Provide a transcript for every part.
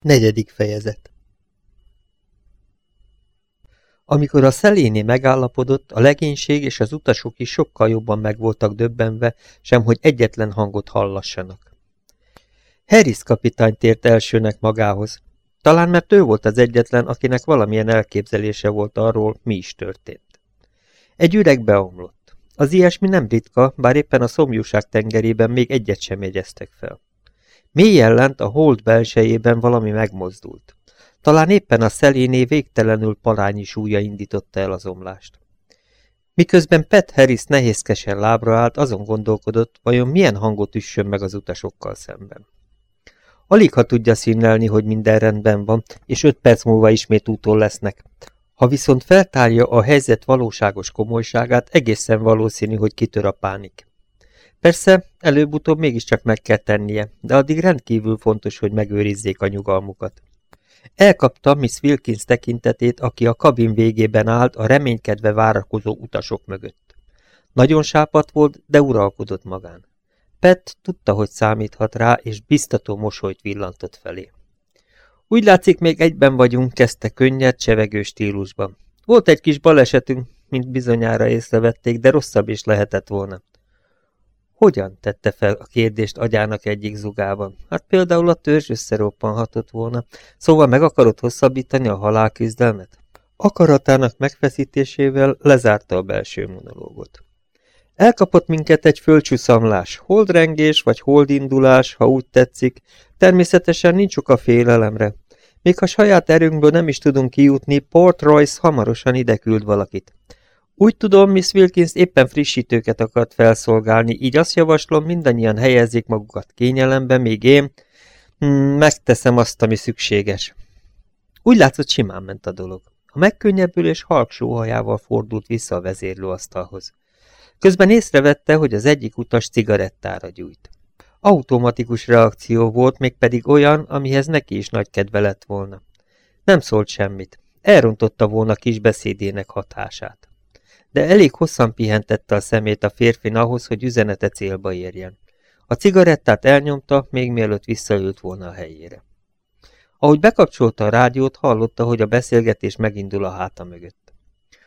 Negyedik fejezet Amikor a szeléni megállapodott, a legénység és az utasok is sokkal jobban megvoltak döbbenve, sem hogy egyetlen hangot hallassanak. Harris kapitány tért elsőnek magához. Talán mert ő volt az egyetlen, akinek valamilyen elképzelése volt arról, mi is történt. Egy üreg beomlott. Az ilyesmi nem ritka, bár éppen a szomjúság tengerében még egyet sem jegyeztek fel. Mélyen lent a hold belsejében valami megmozdult. Talán éppen a szeléné végtelenül palányi súlya indította el az omlást. Miközben Pet Harris nehézkesen lábra állt, azon gondolkodott, vajon milyen hangot üssön meg az utasokkal szemben. Alig ha tudja színlelni, hogy minden rendben van, és öt perc múlva ismét úton lesznek. Ha viszont feltárja a helyzet valóságos komolyságát, egészen valószínű, hogy kitör a pánik. Persze, előbb-utóbb mégiscsak meg kell tennie, de addig rendkívül fontos, hogy megőrizzék a nyugalmukat. Elkapta Miss Wilkins tekintetét, aki a kabin végében állt a reménykedve várakozó utasok mögött. Nagyon sápat volt, de uralkodott magán. Pet tudta, hogy számíthat rá, és biztató mosolyt villantott felé. Úgy látszik, még egyben vagyunk, kezdte könnyed, csevegő stílusban. Volt egy kis balesetünk, mint bizonyára észrevették, de rosszabb is lehetett volna. Hogyan tette fel a kérdést agyának egyik zugában? Hát például a törzs összeroppanhatott volna, szóval meg akarod hosszabbítani a halálküzdelmet? Akaratának megfeszítésével lezárta a belső monológot. Elkapott minket egy földcsúszamlás, holdrengés vagy holdindulás, ha úgy tetszik, természetesen nincs ok a félelemre. Még ha saját erőnkből nem is tudunk kijutni, Port Royce hamarosan ide küld valakit. Úgy tudom, Miss Wilkins éppen frissítőket akart felszolgálni, így azt javaslom, mindannyian helyezzék magukat kényelembe, még én hmm, megteszem azt, ami szükséges. Úgy látszott, simán ment a dolog. A megkönnyebbülés halk sóhajával fordult vissza a vezérlőasztalhoz. Közben észrevette, hogy az egyik utas cigarettára gyújt. Automatikus reakció volt, mégpedig olyan, amihez neki is nagy kedve lett volna. Nem szólt semmit. Elrontotta volna kis beszédének hatását de elég hosszan pihentette a szemét a férfin ahhoz, hogy üzenete célba érjen. A cigarettát elnyomta, még mielőtt visszaült volna a helyére. Ahogy bekapcsolta a rádiót, hallotta, hogy a beszélgetés megindul a háta mögött.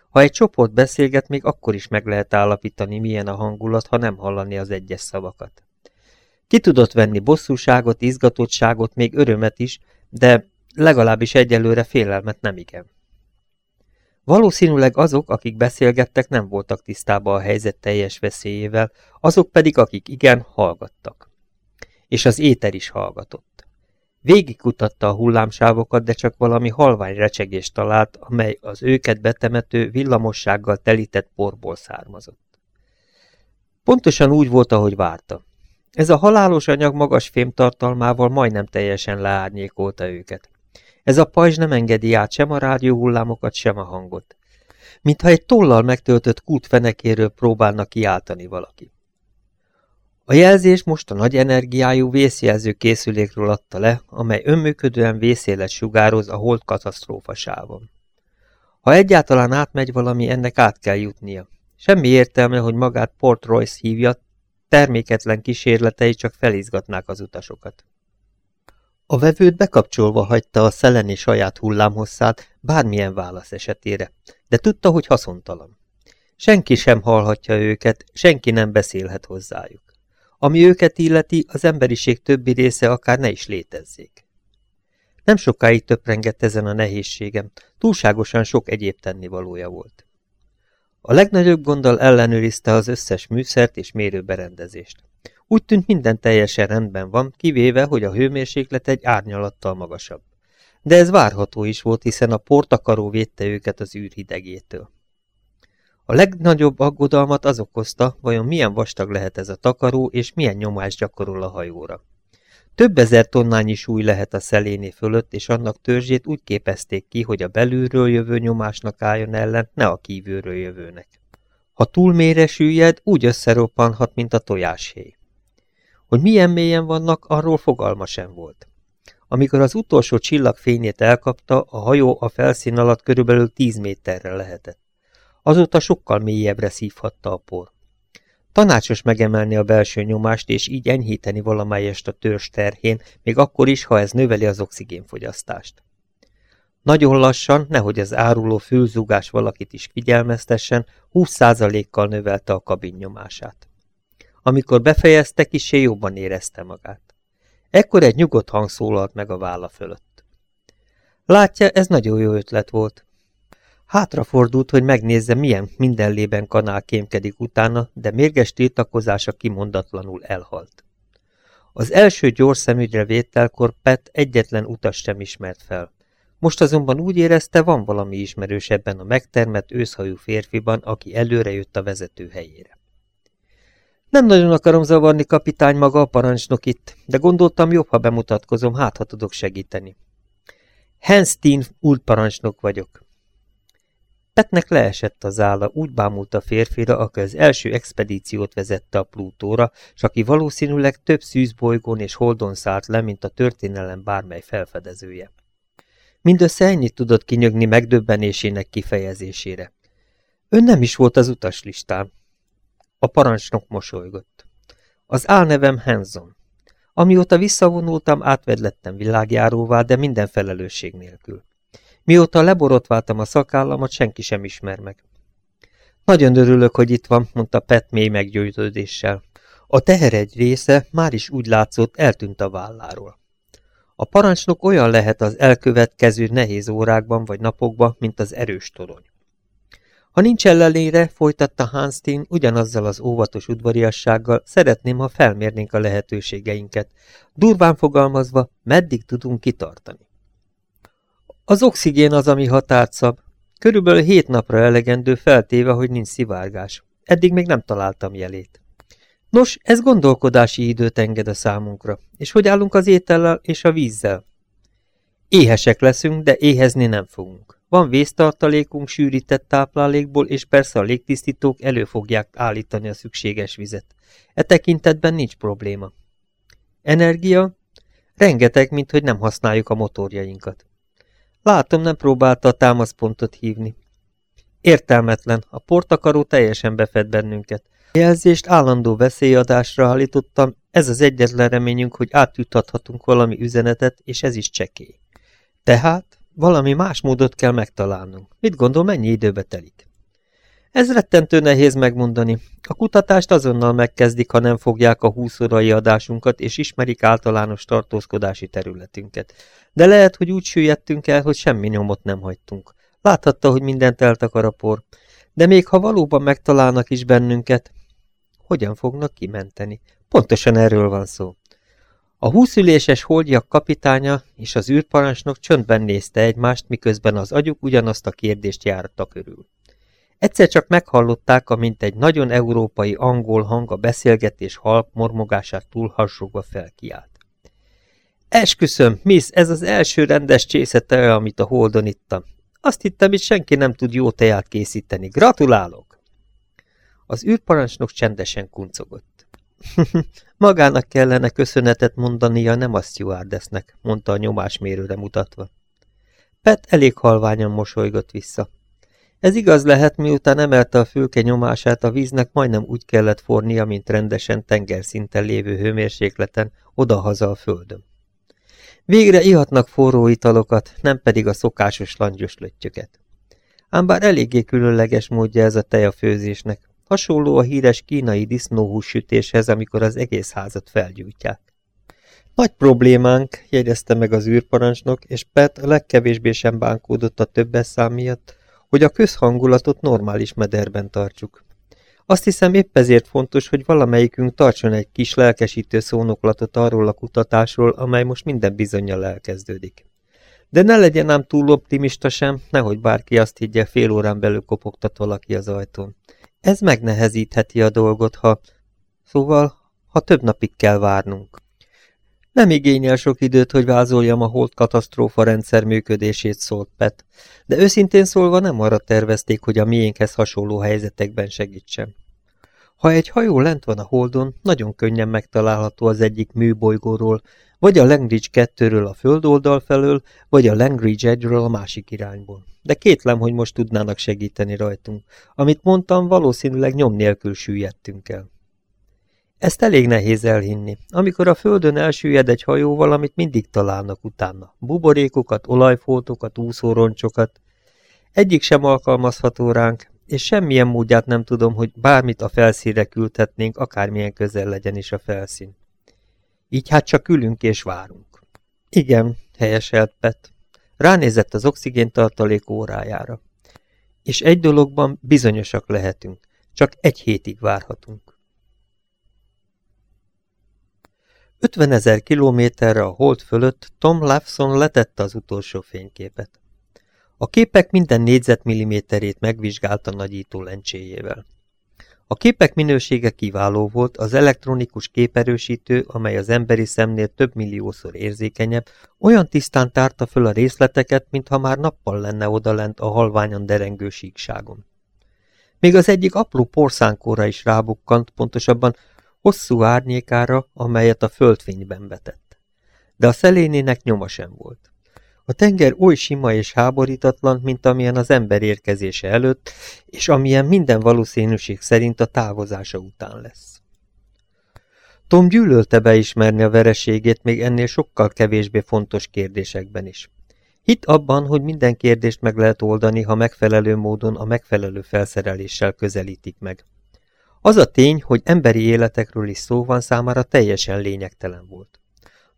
Ha egy csoport beszélget, még akkor is meg lehet állapítani, milyen a hangulat, ha nem hallani az egyes szavakat. Ki tudott venni bosszúságot, izgatottságot, még örömet is, de legalábbis egyelőre félelmet nem igen. Valószínűleg azok, akik beszélgettek, nem voltak tisztában a helyzet teljes veszélyével, azok pedig, akik igen, hallgattak. És az éter is hallgatott. Végigkutatta a hullámsávokat, de csak valami halvány recsegést talált, amely az őket betemető, villamossággal telített porból származott. Pontosan úgy volt, ahogy várta. Ez a halálos anyag magas fémtartalmával majdnem teljesen leárnyékolta őket. Ez a pajzs nem engedi át sem a rádióhullámokat, sem a hangot. Mintha egy tollal megtöltött kút fenekéről próbálna kiáltani valaki. A jelzés most a nagy energiájú vészjelző készülékről adta le, amely önműködően vészélet sugároz a hold katasztrófasávon. Ha egyáltalán átmegy valami, ennek át kell jutnia. Semmi értelme, hogy magát Port Royce hívja, terméketlen kísérletei csak felizgatnák az utasokat. A vevőt bekapcsolva hagyta a szeleni saját hullámhosszát bármilyen válasz esetére, de tudta, hogy haszontalan. Senki sem hallhatja őket, senki nem beszélhet hozzájuk. Ami őket illeti, az emberiség többi része akár ne is létezzék. Nem sokáig töprengett ezen a nehézségem, túlságosan sok egyéb tennivalója volt. A legnagyobb gonddal ellenőrizte az összes műszert és mérőberendezést. Úgy tűnt minden teljesen rendben van, kivéve, hogy a hőmérséklet egy árnyalattal magasabb. De ez várható is volt, hiszen a portakaró védte őket az űrhidegétől. A legnagyobb aggodalmat az okozta, vajon milyen vastag lehet ez a takaró, és milyen nyomást gyakorol a hajóra. Több ezer tonnányi súly lehet a szeléné fölött, és annak törzsét úgy képezték ki, hogy a belülről jövő nyomásnak álljon ellen, ne a kívülről jövőnek. Ha túl mélyre süllyed, úgy összeroppanhat, mint a tojáshéj. Hogy milyen mélyen vannak, arról fogalma sem volt. Amikor az utolsó csillag fényét elkapta, a hajó a felszín alatt körülbelül tíz méterre lehetett. Azóta sokkal mélyebbre szívhatta a por. Tanácsos megemelni a belső nyomást, és így enyhíteni valamelyest a törzs terhén, még akkor is, ha ez növeli az oxigénfogyasztást. Nagyon lassan, nehogy az áruló fülzugás valakit is figyelmeztessen, 20%-kal növelte a kabin nyomását. Amikor befejezte, kisé jobban érezte magát. Ekkor egy nyugodt hang szólalt meg a válla fölött. Látja, ez nagyon jó ötlet volt. Hátrafordult, hogy megnézze, milyen mindenlében kanál kémkedik utána, de mérges tiltakozása kimondatlanul elhalt. Az első gyors szemügyre vételkor Pet egyetlen utas sem ismert fel. Most azonban úgy érezte, van valami ismerős ebben a megtermett őszhajú férfiban, aki előre jött a vezető helyére. Nem nagyon akarom zavarni, kapitány maga a parancsnok itt, de gondoltam jobb, ha bemutatkozom, hát ha tudok segíteni. Henstein útparancsnok vagyok. Petnek leesett az álla, úgy bámult a férfira, aki az első expedíciót vezette a Plutóra, s aki valószínűleg több szűzbolygón és holdon szállt le, mint a történelem bármely felfedezője. Mindössze ennyit tudott kinyögni megdöbbenésének kifejezésére. Ön nem is volt az utaslistán. A parancsnok mosolygott. Az álnevem Hanson. Amióta visszavonultam, átvedlettem világjáróvá, de minden felelősség nélkül. Mióta leborotváltam a szakállamat, senki sem ismer meg. Nagyon örülök, hogy itt van, mondta Pet mély meggyőződéssel. A teher egy része már is úgy látszott, eltűnt a válláról. A parancsnok olyan lehet az elkövetkező nehéz órákban vagy napokban, mint az erős torony. Ha nincs ellenére, folytatta Hanstein ugyanazzal az óvatos udvariassággal, szeretném, ha felmérnénk a lehetőségeinket. Durván fogalmazva, meddig tudunk kitartani. Az oxigén az, ami határt szab. Körülbelül hét napra elegendő feltéve, hogy nincs szivárgás. Eddig még nem találtam jelét. Nos, ez gondolkodási időt enged a számunkra. És hogy állunk az étellel és a vízzel? Éhesek leszünk, de éhezni nem fogunk. Van víztartalékunk sűrített táplálékból, és persze a légtisztítók elő fogják állítani a szükséges vizet. E tekintetben nincs probléma. Energia? Rengeteg, mint hogy nem használjuk a motorjainkat. Látom, nem próbálta a támaszpontot hívni. Értelmetlen, a portakaró teljesen befed bennünket. A jelzést állandó veszélyadásra állítottam, ez az egyetlen reményünk, hogy átjuttathatunk valami üzenetet, és ez is csekély. Tehát valami más módot kell megtalálnunk. Mit gondol, mennyi időbe telik? Ez rettentő nehéz megmondani. A kutatást azonnal megkezdik, ha nem fogják a húszorai adásunkat, és ismerik általános tartózkodási területünket. De lehet, hogy úgy süllyedtünk el, hogy semmi nyomot nem hagytunk. Láthatta, hogy mindent eltakar a por. De még ha valóban megtalálnak is bennünket, hogyan fognak kimenteni? Pontosan erről van szó. A húszüléses holdjak kapitánya és az űrparancsnok csöndben nézte egymást, miközben az agyuk ugyanazt a kérdést járta körül. Egyszer csak meghallották, amint egy nagyon európai angol hang a beszélgetés halk mormogását túlharsogva felkiált. Esküszöm, Miss, ez az első rendes csészete, amit a holdon ittam. Azt hittem, itt senki nem tud jó teját készíteni. Gratulálok! Az űrparancsnok csendesen kuncogott. Magának kellene köszönetet mondania, nem a stewardessnek, mondta a nyomásmérőre mutatva. Pet elég halványan mosolygott vissza. Ez igaz lehet, miután emelte a fülke nyomását, a víznek majdnem úgy kellett fornia, mint rendesen tengerszinten lévő hőmérsékleten, odahaza a földön. Végre ihatnak forró italokat, nem pedig a szokásos langyos löttyöket. Ám bár eléggé különleges módja ez a tejafőzésnek, hasonló a híres kínai disznóhús sütéshez, amikor az egész házat felgyújtják. Nagy problémánk, jegyezte meg az űrparancsnok, és Pet a legkevésbé sem bánkódott a többes szám miatt, hogy a közhangulatot normális mederben tartsuk. Azt hiszem épp ezért fontos, hogy valamelyikünk tartson egy kis lelkesítő szónoklatot arról a kutatásról, amely most minden bizonyal elkezdődik. De ne legyen ám túl optimista sem, nehogy bárki azt higgye, fél órán belül kopogtat valaki az ajtón. Ez megnehezítheti a dolgot, ha... Szóval, ha több napig kell várnunk. Nem igényel sok időt, hogy vázoljam a holt katasztrófa rendszer működését, szólt Pet, de őszintén szólva nem arra tervezték, hogy a miénkhez hasonló helyzetekben segítsen. Ha egy hajó lent van a holdon, nagyon könnyen megtalálható az egyik műbolygóról, vagy a Langridge 2-ről a földoldal felől, vagy a Langridge 1-ről a másik irányból. De kétlem, hogy most tudnának segíteni rajtunk. Amit mondtam, valószínűleg nyom nélkül süllyedtünk el. Ezt elég nehéz elhinni. Amikor a földön elsüllyed egy hajó, valamit mindig találnak utána. Buborékokat, olajfótokat, úszóroncsokat. Egyik sem alkalmazható ránk, és semmilyen módját nem tudom, hogy bármit a felszínre küldhetnénk, akármilyen közel legyen is a felszín. Így hát csak ülünk és várunk. Igen, helyeselt Pet. Ránézett az oxigéntartalék órájára. És egy dologban bizonyosak lehetünk. Csak egy hétig várhatunk. 50 ezer kilométerre a hold fölött Tom Lawson letette az utolsó fényképet. A képek minden négyzetmilliméterét megvizsgálta nagyító lencséjével. A képek minősége kiváló volt, az elektronikus képerősítő, amely az emberi szemnél több milliószor érzékenyebb, olyan tisztán tárta föl a részleteket, mintha már nappal lenne odalent a halványan derengő síkságon. Még az egyik apró porszánkóra is rábukkant, pontosabban hosszú árnyékára, amelyet a földfényben vetett. De a szelénének nyoma sem volt. A tenger oly sima és háborítatlan, mint amilyen az ember érkezése előtt, és amilyen minden valószínűség szerint a távozása után lesz. Tom gyűlölte beismerni a vereségét még ennél sokkal kevésbé fontos kérdésekben is. Hit abban, hogy minden kérdést meg lehet oldani, ha megfelelő módon a megfelelő felszereléssel közelítik meg. Az a tény, hogy emberi életekről is szó van számára teljesen lényegtelen volt.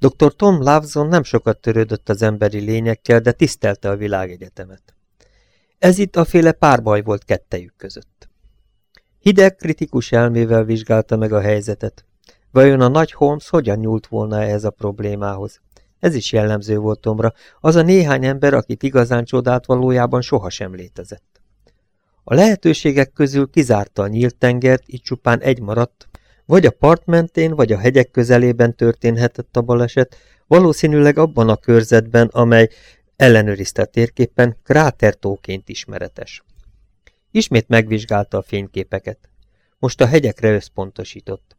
Dr. Tom Lawson nem sokat törődött az emberi lényekkel, de tisztelte a világegyetemet. Ez itt a féle párbaj volt kettejük között. Hideg, kritikus elmével vizsgálta meg a helyzetet. Vajon a nagy Holmes hogyan nyúlt volna ehhez a problémához? Ez is jellemző volt Tomra, az a néhány ember, akit igazán csodált valójában sohasem létezett. A lehetőségek közül kizárta a nyílt tengert, így csupán egy maradt, vagy a part mentén, vagy a hegyek közelében történhetett a baleset, valószínűleg abban a körzetben, amely ellenőrizte a térképen krátertóként ismeretes. Ismét megvizsgálta a fényképeket. Most a hegyekre összpontosított.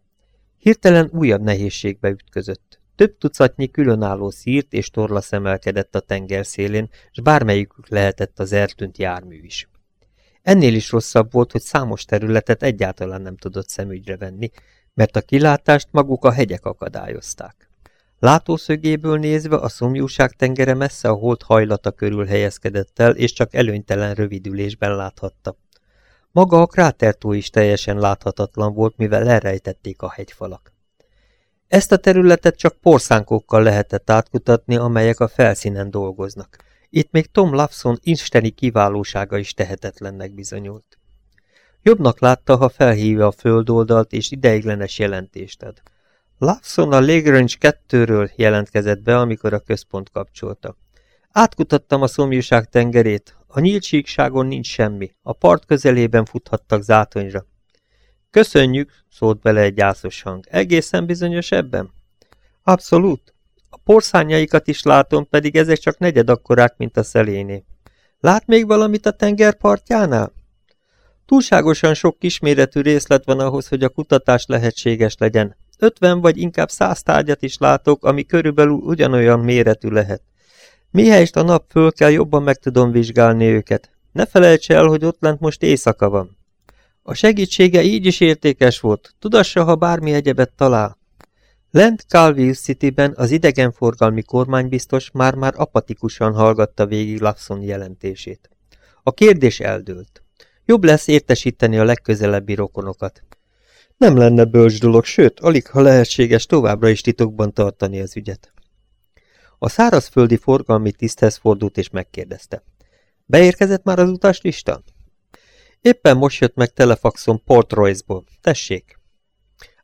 Hirtelen újabb nehézségbe ütközött. Több tucatnyi különálló szírt és torla szemelkedett a tenger szélén, s bármelyikük lehetett az eltűnt jármű is. Ennél is rosszabb volt, hogy számos területet egyáltalán nem tudott szemügyre venni, mert a kilátást maguk a hegyek akadályozták. Látószögéből nézve a szomjúság tengere messze a hold hajlata körül helyezkedett el, és csak előnytelen rövidülésben láthatta. Maga a krátertó is teljesen láthatatlan volt, mivel elrejtették a hegyfalak. Ezt a területet csak porszánkokkal lehetett átkutatni, amelyek a felszínen dolgoznak. Itt még Tom Lawson isteni kiválósága is tehetetlennek bizonyult. Jobbnak látta, ha felhívja a földoldalt és ideiglenes jelentést ad. Lawson a Lagrange 2-ről jelentkezett be, amikor a központ kapcsolta. Átkutattam a szomjúság tengerét, a nyíltségságon nincs semmi, a part közelében futhattak zátonyra. Köszönjük, szólt bele egy gyászos hang. Egészen bizonyos ebben? Abszolút. A porszányaikat is látom, pedig ezek csak negyed akkorák, mint a szeléné. Lát még valamit a tenger partjánál? Túlságosan sok kisméretű részlet van ahhoz, hogy a kutatás lehetséges legyen. Ötven vagy inkább száz tárgyat is látok, ami körülbelül ugyanolyan méretű lehet. Mihelyest a nap föl kell, jobban meg tudom vizsgálni őket. Ne felejts el, hogy ott lent most éjszaka van. A segítsége így is értékes volt. Tudassa, ha bármi egyebet talál. Lent Calville Cityben az idegenforgalmi kormánybiztos már-már apatikusan hallgatta végig Lapson jelentését. A kérdés eldőlt. Jobb lesz értesíteni a legközelebbi rokonokat. Nem lenne bölcs dolog, sőt, alig ha lehetséges továbbra is titokban tartani az ügyet. A szárazföldi forgalmi tiszthez fordult és megkérdezte. Beérkezett már az utaslista? Éppen most jött meg telefaxon Port Royce-ból. Tessék!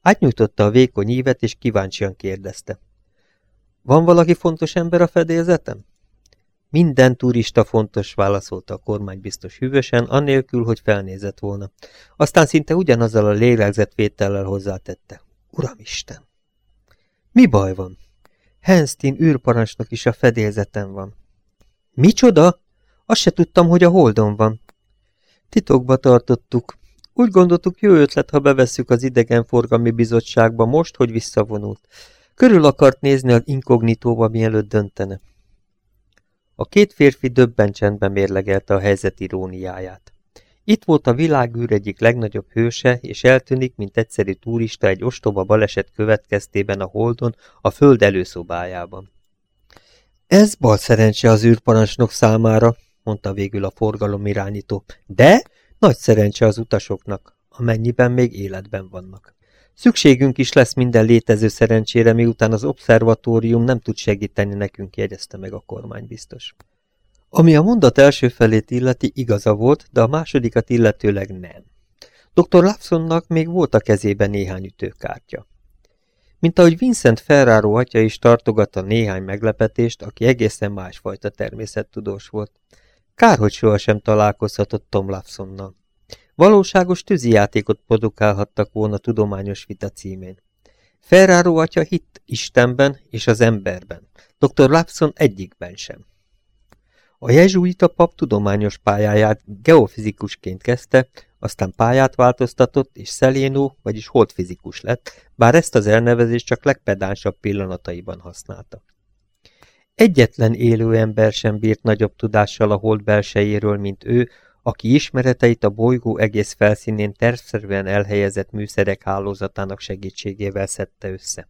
Átnyújtotta a vékony ívet, és kíváncsian kérdezte. Van valaki fontos ember a fedélzetem? Minden turista fontos, válaszolta a kormánybiztos hűvösen, annélkül, hogy felnézett volna. Aztán szinte ugyanazzal a lélegzetvétellel hozzátette. Uramisten! Mi baj van? Henstin űrparancsnok is a fedélzeten van. Micsoda? Azt se tudtam, hogy a holdon van. Titokba tartottuk. Úgy gondoltuk, jó ötlet, ha bevesszük az idegenforgalmi bizottságba most, hogy visszavonult. Körül akart nézni az inkognitóba, mielőtt döntene. A két férfi döbben csendben mérlegelte a helyzet iróniáját. Itt volt a világűr egyik legnagyobb hőse, és eltűnik, mint egyszerű turista egy ostoba baleset következtében a Holdon, a föld előszobájában. Ez bal szerencse az űrparancsnok számára, mondta végül a forgalom irányító, de nagy szerencse az utasoknak, amennyiben még életben vannak. Szükségünk is lesz minden létező szerencsére, miután az obszervatórium nem tud segíteni nekünk, jegyezte meg a kormány biztos. Ami a mondat első felét illeti, igaza volt, de a másodikat illetőleg nem. Dr. Lapsonnak még volt a kezében néhány ütőkártya. Mint ahogy Vincent Ferraro atya is tartogatta néhány meglepetést, aki egészen másfajta természettudós volt. Kár, hogy sohasem találkozhatott Tom Lapsonnal. Valóságos tűzijátékot produkálhattak volna tudományos vita címén. Ferraro atya hitt Istenben és az emberben, dr. Lapson egyikben sem. A jezsuita pap tudományos pályáját geofizikusként kezdte, aztán pályát változtatott, és szelénó, vagyis holdfizikus lett, bár ezt az elnevezést csak legpedánsabb pillanataiban használta. Egyetlen élő ember sem bírt nagyobb tudással a hold belsejéről, mint ő, aki ismereteit a bolygó egész felszínén tervszerűen elhelyezett műszerek hálózatának segítségével szedte össze.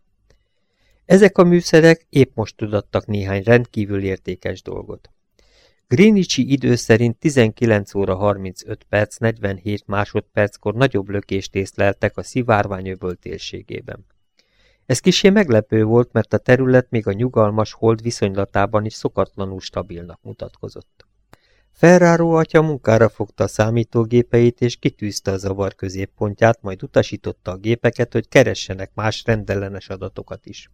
Ezek a műszerek épp most tudattak néhány rendkívül értékes dolgot. Greenwichi idő szerint 19 óra 35 perc 47 másodperckor nagyobb lökést észleltek a szivárványöböl térségében. Ez kisé meglepő volt, mert a terület még a nyugalmas hold viszonylatában is szokatlanul stabilnak mutatkozott. Ferraro atya munkára fogta a számítógépeit és kitűzte a zavar középpontját, majd utasította a gépeket, hogy keressenek más rendellenes adatokat is.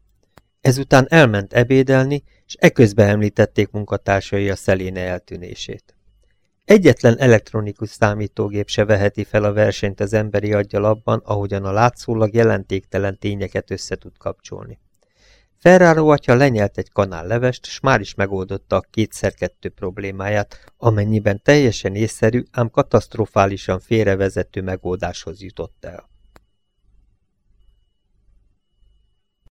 Ezután elment ebédelni, és eközben említették munkatársai a szeléne eltűnését. Egyetlen elektronikus számítógép se veheti fel a versenyt az emberi aggyal abban, ahogyan a látszólag jelentéktelen tényeket össze tud kapcsolni. Ferraro atya lenyelt egy kanál levest, s már is megoldotta a kétszer-kettő problémáját, amennyiben teljesen észszerű, ám katasztrofálisan félrevezető megoldáshoz jutott el.